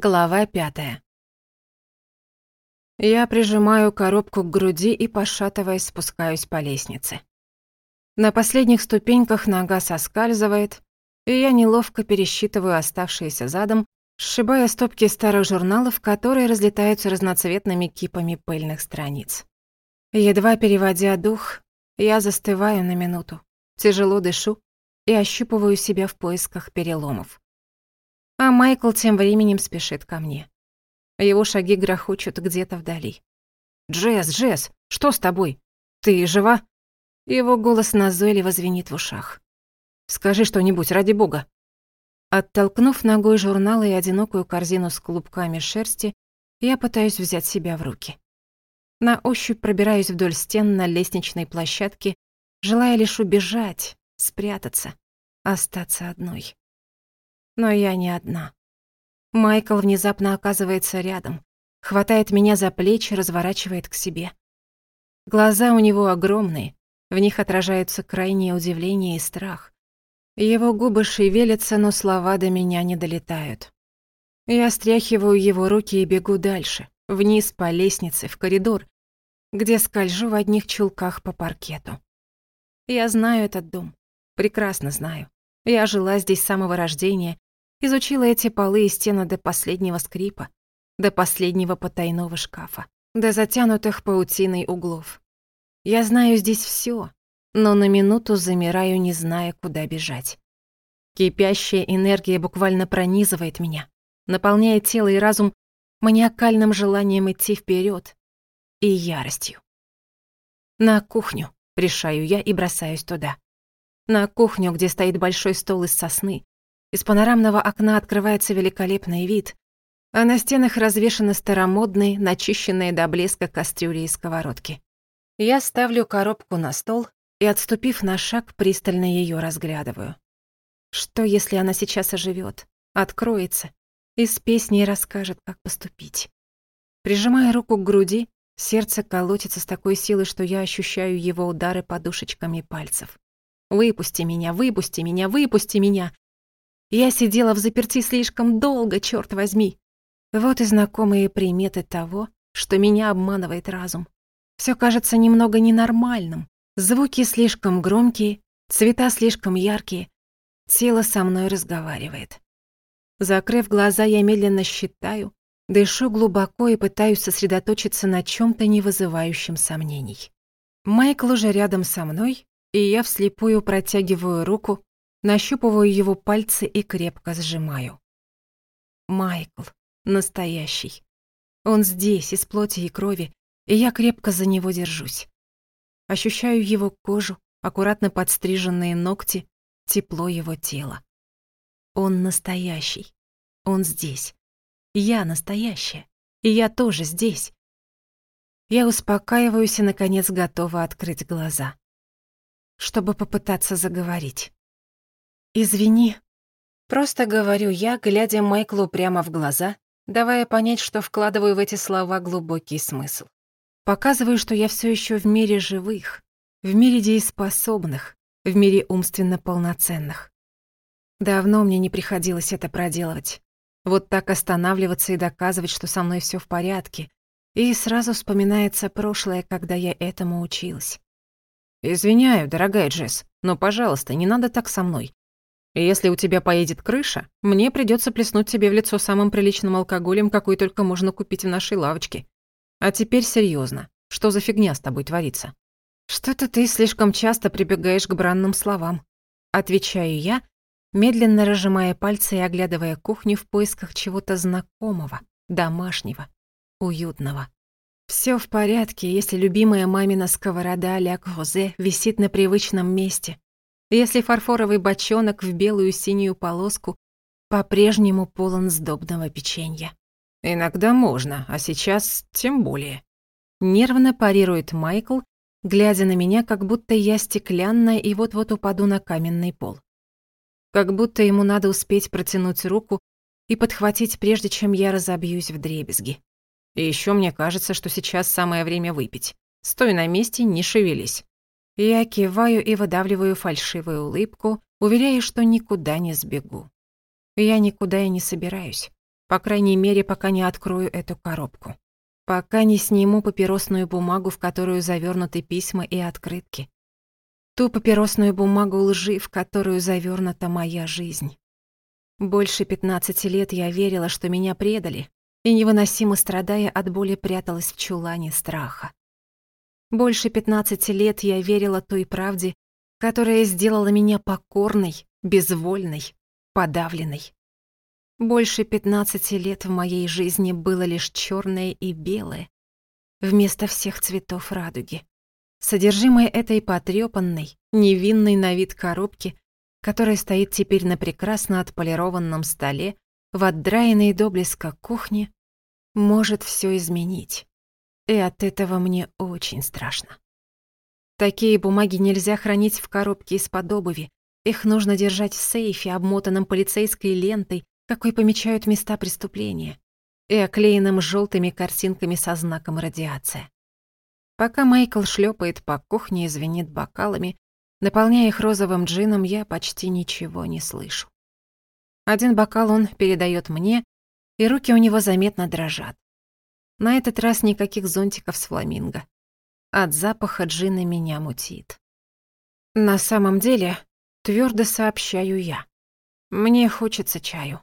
Глава пятая. Я прижимаю коробку к груди и, пошатываясь, спускаюсь по лестнице. На последних ступеньках нога соскальзывает, и я неловко пересчитываю оставшиеся задом, сшибая стопки старых журналов, которые разлетаются разноцветными кипами пыльных страниц. Едва переводя дух, я застываю на минуту, тяжело дышу и ощупываю себя в поисках переломов. А Майкл тем временем спешит ко мне. А его шаги грохочут где-то вдали. «Джесс, Джесс, что с тобой? Ты жива?» Его голос назойливо звенит в ушах. «Скажи что-нибудь, ради бога!» Оттолкнув ногой журнал и одинокую корзину с клубками шерсти, я пытаюсь взять себя в руки. На ощупь пробираюсь вдоль стен на лестничной площадке, желая лишь убежать, спрятаться, остаться одной но я не одна. Майкл внезапно оказывается рядом, хватает меня за плечи, разворачивает к себе. Глаза у него огромные, в них отражаются крайнее удивление и страх. Его губы шевелятся, но слова до меня не долетают. Я стряхиваю его руки и бегу дальше, вниз по лестнице, в коридор, где скольжу в одних чулках по паркету. Я знаю этот дом, прекрасно знаю. Я жила здесь с самого рождения, изучила эти полы и стены до последнего скрипа, до последнего потайного шкафа, до затянутых паутиной углов. Я знаю здесь всё, но на минуту замираю, не зная, куда бежать. Кипящая энергия буквально пронизывает меня, наполняя тело и разум маниакальным желанием идти вперёд и яростью. На кухню решаю я и бросаюсь туда. На кухню, где стоит большой стол из сосны, из панорамного окна открывается великолепный вид, а на стенах развешаны старомодные, начищенные до блеска кастрюли и сковородки. Я ставлю коробку на стол и, отступив на шаг, пристально ее разглядываю. Что, если она сейчас оживет, откроется и с песней расскажет, как поступить? Прижимая руку к груди, сердце колотится с такой силой, что я ощущаю его удары подушечками пальцев. «Выпусти меня, выпусти меня, выпусти меня!» Я сидела в заперти слишком долго, черт возьми. Вот и знакомые приметы того, что меня обманывает разум. Все кажется немного ненормальным. Звуки слишком громкие, цвета слишком яркие. Тело со мной разговаривает. Закрыв глаза, я медленно считаю, дышу глубоко и пытаюсь сосредоточиться на чем то не вызывающем сомнений. Майкл уже рядом со мной, и я вслепую протягиваю руку, Нащупываю его пальцы и крепко сжимаю. Майкл, настоящий. Он здесь, из плоти и крови, и я крепко за него держусь. Ощущаю его кожу, аккуратно подстриженные ногти, тепло его тела. Он настоящий. Он здесь. Я настоящая. И я тоже здесь. Я успокаиваюсь и, наконец, готова открыть глаза, чтобы попытаться заговорить. «Извини», — просто говорю я, глядя Майклу прямо в глаза, давая понять, что вкладываю в эти слова глубокий смысл. Показываю, что я все еще в мире живых, в мире дееспособных, в мире умственно полноценных. Давно мне не приходилось это проделывать. Вот так останавливаться и доказывать, что со мной все в порядке. И сразу вспоминается прошлое, когда я этому училась. «Извиняю, дорогая Джесс, но, пожалуйста, не надо так со мной. И если у тебя поедет крыша, мне придется плеснуть тебе в лицо самым приличным алкоголем, какой только можно купить в нашей лавочке. А теперь серьезно, что за фигня с тобой творится? Что-то ты слишком часто прибегаешь к бранным словам. Отвечаю я, медленно разжимая пальцы и оглядывая кухню в поисках чего-то знакомого, домашнего, уютного. Все в порядке, если любимая мамина сковорода ля крузе висит на привычном месте, если фарфоровый бочонок в белую синюю полоску по-прежнему полон сдобного печенья. «Иногда можно, а сейчас тем более». Нервно парирует Майкл, глядя на меня, как будто я стеклянная и вот-вот упаду на каменный пол. Как будто ему надо успеть протянуть руку и подхватить, прежде чем я разобьюсь в дребезги. И еще мне кажется, что сейчас самое время выпить. Стой на месте, не шевелись я киваю и выдавливаю фальшивую улыбку, уверяя, что никуда не сбегу. Я никуда и не собираюсь. По крайней мере, пока не открою эту коробку. Пока не сниму папиросную бумагу, в которую завернуты письма и открытки. Ту папиросную бумагу лжи, в которую завернута моя жизнь. Больше 15 лет я верила, что меня предали, и невыносимо страдая от боли пряталась в чулане страха. Больше пятнадцати лет я верила той правде, которая сделала меня покорной, безвольной, подавленной. Больше пятнадцати лет в моей жизни было лишь черное и белое, вместо всех цветов радуги. Содержимое этой потрепанной, невинной на вид коробки, которая стоит теперь на прекрасно отполированном столе, в отдраенной до блеска кухне, может все изменить и от этого мне очень страшно. Такие бумаги нельзя хранить в коробке из-под обуви. Их нужно держать в сейфе, обмотанном полицейской лентой, какой помечают места преступления, и оклеенным желтыми картинками со знаком радиация. Пока Майкл шлепает по кухне и звенит бокалами, наполняя их розовым джином, я почти ничего не слышу. Один бокал он передает мне, и руки у него заметно дрожат. На этот раз никаких зонтиков с фламинго. От запаха джина меня мутит. На самом деле, твердо сообщаю я. Мне хочется чаю.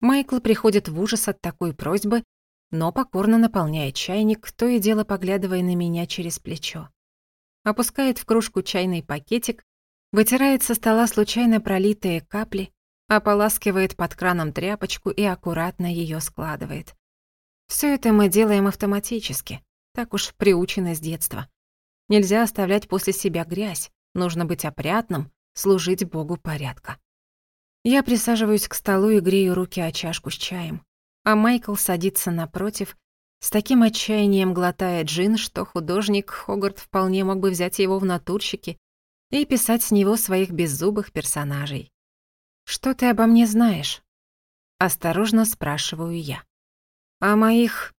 Майкл приходит в ужас от такой просьбы, но покорно наполняет чайник, то и дело поглядывая на меня через плечо. Опускает в кружку чайный пакетик, вытирает со стола случайно пролитые капли, ополаскивает под краном тряпочку и аккуратно ее складывает. Все это мы делаем автоматически, так уж приучены с детства. Нельзя оставлять после себя грязь, нужно быть опрятным, служить Богу порядка. Я присаживаюсь к столу и грею руки о чашку с чаем, а Майкл садится напротив, с таким отчаянием глотая джин, что художник Хогарт вполне мог бы взять его в натурщики и писать с него своих беззубых персонажей. «Что ты обо мне знаешь?» Осторожно спрашиваю я. О моих...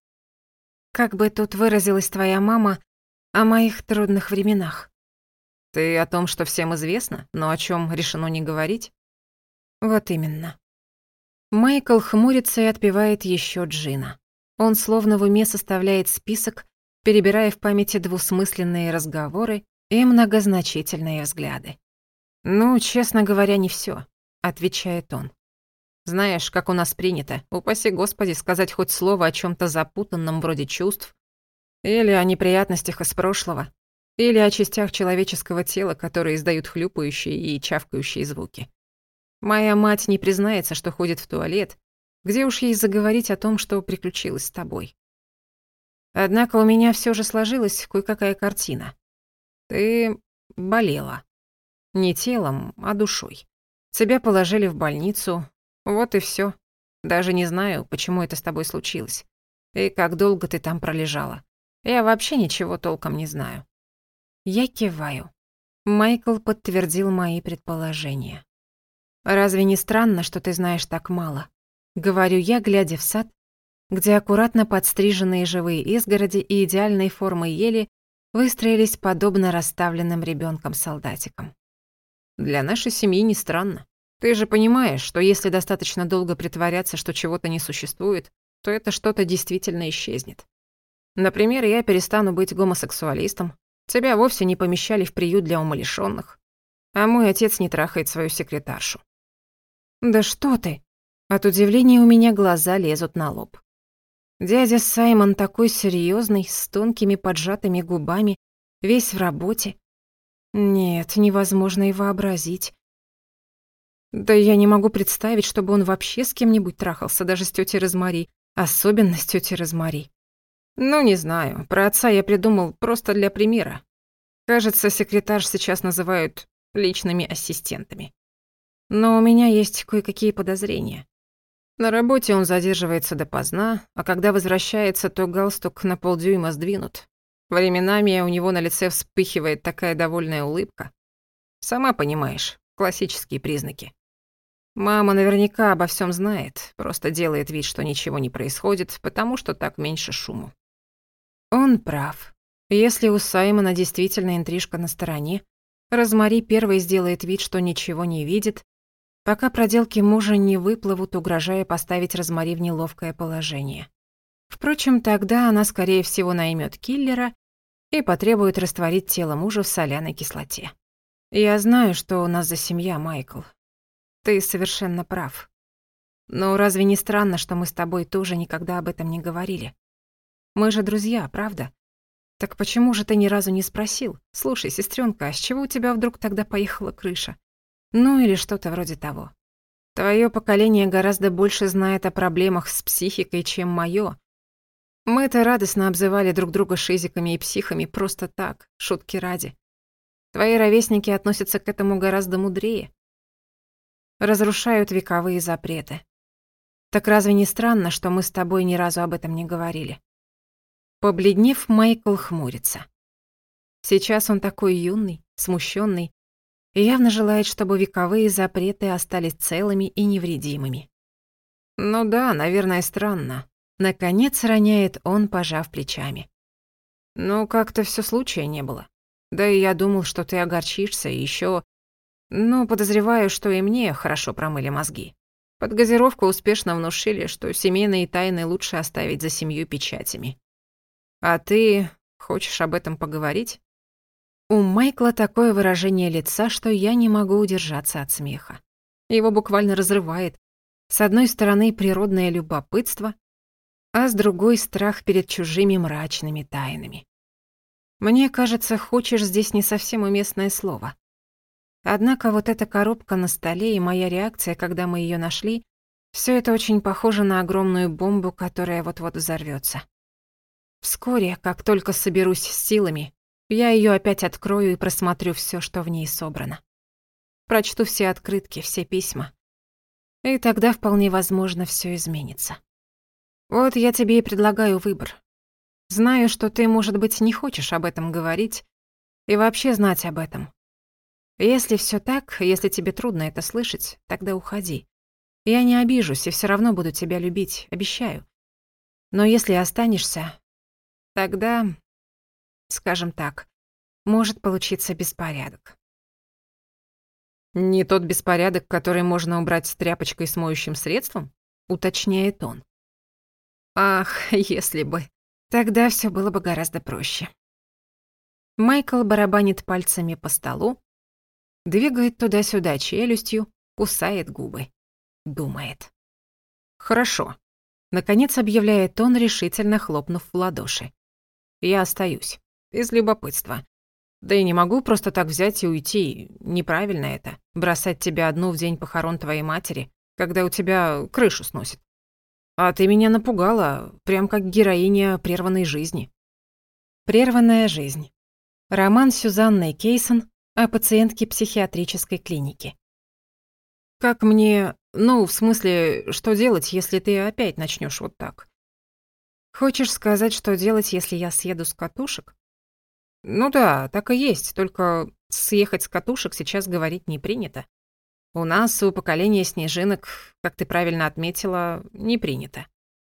Как бы тут выразилась твоя мама, о моих трудных временах. Ты о том, что всем известно, но о чем решено не говорить? Вот именно. Майкл хмурится и отпивает еще джина. Он словно в уме составляет список, перебирая в памяти двусмысленные разговоры и многозначительные взгляды. «Ну, честно говоря, не все, отвечает он. Знаешь, как у нас принято, упаси Господи, сказать хоть слово о чем то запутанном вроде чувств, или о неприятностях из прошлого, или о частях человеческого тела, которые издают хлюпающие и чавкающие звуки. Моя мать не признается, что ходит в туалет, где уж ей заговорить о том, что приключилось с тобой. Однако у меня все же сложилась кое-какая картина. Ты болела. Не телом, а душой. Тебя положили в больницу, вот и все. Даже не знаю, почему это с тобой случилось. И как долго ты там пролежала. Я вообще ничего толком не знаю. Я киваю. Майкл подтвердил мои предположения. «Разве не странно, что ты знаешь так мало?» Говорю я, глядя в сад, где аккуратно подстриженные живые изгороди и идеальной формы ели выстроились подобно расставленным ребенком солдатикам Для нашей семьи не странно. Ты же понимаешь, что если достаточно долго притворяться, что чего-то не существует, то это что-то действительно исчезнет. Например, я перестану быть гомосексуалистом, тебя вовсе не помещали в приют для умалишённых, а мой отец не трахает свою секретаршу. Да что ты? От удивления у меня глаза лезут на лоб. Дядя Саймон такой серьезный, с тонкими поджатыми губами, весь в работе. Нет, невозможно и вообразить, да я не могу представить, чтобы он вообще с кем-нибудь трахался, даже с тетей Розмари, особенно с тетей Розмари. Ну, не знаю, про отца я придумал просто для примера. Кажется, секретарш сейчас называют личными ассистентами. Но у меня есть кое-какие подозрения. На работе он задерживается допоздна, а когда возвращается, то галстук на полдюйма сдвинут. Временами у него на лице вспыхивает такая довольная улыбка. Сама понимаешь, классические признаки. Мама наверняка обо всем знает, просто делает вид, что ничего не происходит, потому что так меньше шума. Он прав. Если у Саймона действительно интрижка на стороне, Розмари первой сделает вид, что ничего не видит, пока проделки мужа не выплывут, угрожая поставить Розмари в неловкое положение. Впрочем, тогда она, скорее всего, наймет киллера и потребует растворить тело мужа в соляной кислоте. «Я знаю, что у нас за семья, Майкл», ты совершенно прав. Но разве не странно, что мы с тобой тоже никогда об этом не говорили? Мы же друзья, правда? Так почему же ты ни разу не спросил? Слушай, сестренка, а с чего у тебя вдруг тогда поехала крыша? Ну или что-то вроде того. Твое поколение гораздо больше знает о проблемах с психикой, чем мое. Мы-то радостно обзывали друг друга шизиками и психами просто так, шутки ради. Твои ровесники относятся к этому гораздо мудрее разрушают вековые запреты. Так разве не странно, что мы с тобой ни разу об этом не говорили? Побледнев, Майкл хмурится. Сейчас он такой юный, смущенный и явно желает, чтобы вековые запреты остались целыми и невредимыми. Ну да, наверное, странно. Наконец роняет он, пожав плечами. Ну как-то все случая не было. Да и я думал, что ты огорчишься и еще но подозреваю, что и мне хорошо промыли мозги. Под газировку успешно внушили, что семейные тайны лучше оставить за семью печатями. А ты хочешь об этом поговорить? У Майкла такое выражение лица, что я не могу удержаться от смеха. Его буквально разрывает. С одной стороны, природное любопытство, а с другой — страх перед чужими мрачными тайнами. Мне кажется, «хочешь» здесь не совсем уместное слово. Однако вот эта коробка на столе и моя реакция, когда мы ее нашли, все это очень похоже на огромную бомбу, которая вот-вот взорвется. Вскоре, как только соберусь с силами, я ее опять открою и просмотрю все, что в ней собрано. Прочту все открытки, все письма. И тогда вполне возможно все изменится. Вот я тебе и предлагаю выбор. Знаю, что ты, может быть, не хочешь об этом говорить и вообще знать об этом. Если все так, если тебе трудно это слышать, тогда уходи. Я не обижусь и все равно буду тебя любить, обещаю. Но если останешься, тогда, скажем так, может получиться беспорядок. «Не тот беспорядок, который можно убрать с тряпочкой с моющим средством?» — уточняет он. «Ах, если бы. Тогда все было бы гораздо проще». Майкл барабанит пальцами по столу, Двигает туда-сюда челюстью, кусает губы. Думает. «Хорошо», — наконец объявляет он, решительно хлопнув в ладоши. «Я остаюсь. Из любопытства. Да и не могу просто так взять и уйти. Неправильно это. Бросать тебя одну в день похорон твоей матери, когда у тебя крышу сносит. А ты меня напугала, прям как героиня прерванной жизни». «Прерванная жизнь». Роман Сюзанны Кейсон о пациентке психиатрической клиники. «Как мне... Ну, в смысле, что делать, если ты опять начнешь вот так?» «Хочешь сказать, что делать, если я съеду с катушек?» «Ну да, так и есть, только съехать с катушек сейчас говорить не принято. У нас, у поколения снежинок, как ты правильно отметила, не принято.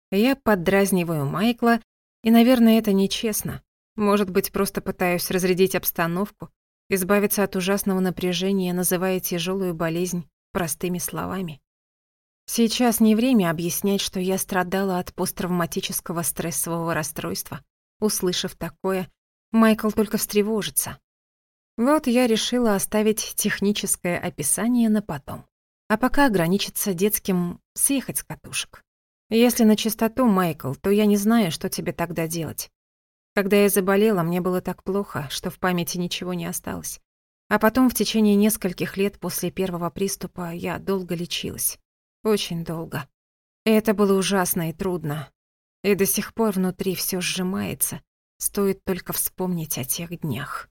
Я поддразниваю Майкла, и, наверное, это нечестно. Может быть, просто пытаюсь разрядить обстановку, Избавиться от ужасного напряжения, называя тяжелую болезнь простыми словами. Сейчас не время объяснять, что я страдала от посттравматического стрессового расстройства. Услышав такое, Майкл только встревожится. Вот я решила оставить техническое описание на потом. А пока ограничиться детским «съехать с катушек». Если на чистоту, Майкл, то я не знаю, что тебе тогда делать. Когда я заболела, мне было так плохо, что в памяти ничего не осталось. А потом в течение нескольких лет после первого приступа я долго лечилась. Очень долго. И это было ужасно и трудно. И до сих пор внутри все сжимается. Стоит только вспомнить о тех днях.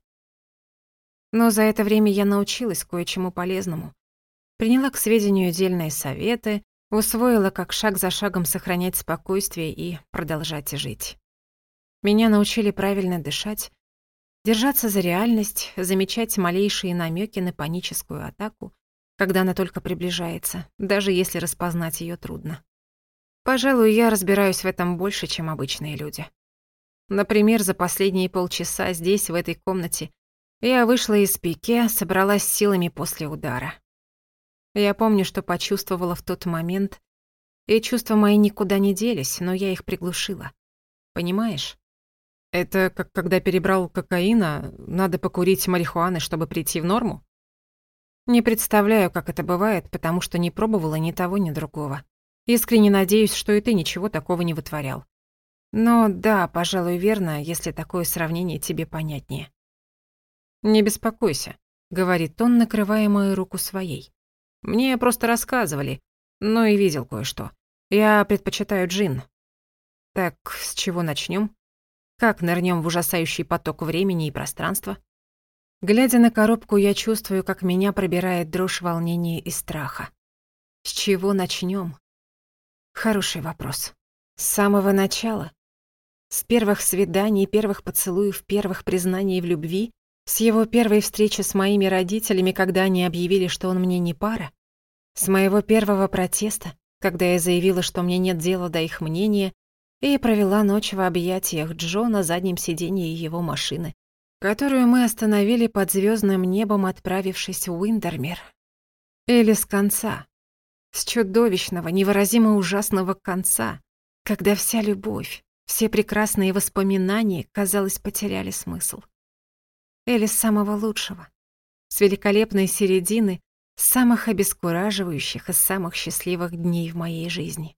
Но за это время я научилась кое-чему полезному. Приняла к сведению дельные советы, усвоила, как шаг за шагом сохранять спокойствие и продолжать жить. Меня научили правильно дышать, держаться за реальность, замечать малейшие намеки на паническую атаку, когда она только приближается, даже если распознать ее трудно. Пожалуй, я разбираюсь в этом больше, чем обычные люди. Например, за последние полчаса здесь, в этой комнате, я вышла из пике, собралась силами после удара. Я помню, что почувствовала в тот момент, и чувства мои никуда не делись, но я их приглушила. Понимаешь? Это как когда перебрал кокаина, надо покурить марихуаны, чтобы прийти в норму? Не представляю, как это бывает, потому что не пробовала ни того, ни другого. Искренне надеюсь, что и ты ничего такого не вытворял. Но да, пожалуй, верно, если такое сравнение тебе понятнее. «Не беспокойся», — говорит он, накрывая мою руку своей. «Мне просто рассказывали, но и видел кое-что. Я предпочитаю джин». «Так, с чего начнем? Как нырнем в ужасающий поток времени и пространства? Глядя на коробку, я чувствую, как меня пробирает дрожь волнения и страха. С чего начнем? Хороший вопрос. С самого начала? С первых свиданий, первых поцелуев, первых признаний в любви? С его первой встречи с моими родителями, когда они объявили, что он мне не пара? С моего первого протеста, когда я заявила, что мне нет дела до их мнения, и провела ночь в объятиях Джо на заднем сиденье его машины, которую мы остановили под звездным небом, отправившись в Уиндермир. Или с конца. С чудовищного, невыразимо ужасного конца, когда вся любовь, все прекрасные воспоминания, казалось, потеряли смысл. Или с самого лучшего, с великолепной середины, самых обескураживающих и самых счастливых дней в моей жизни.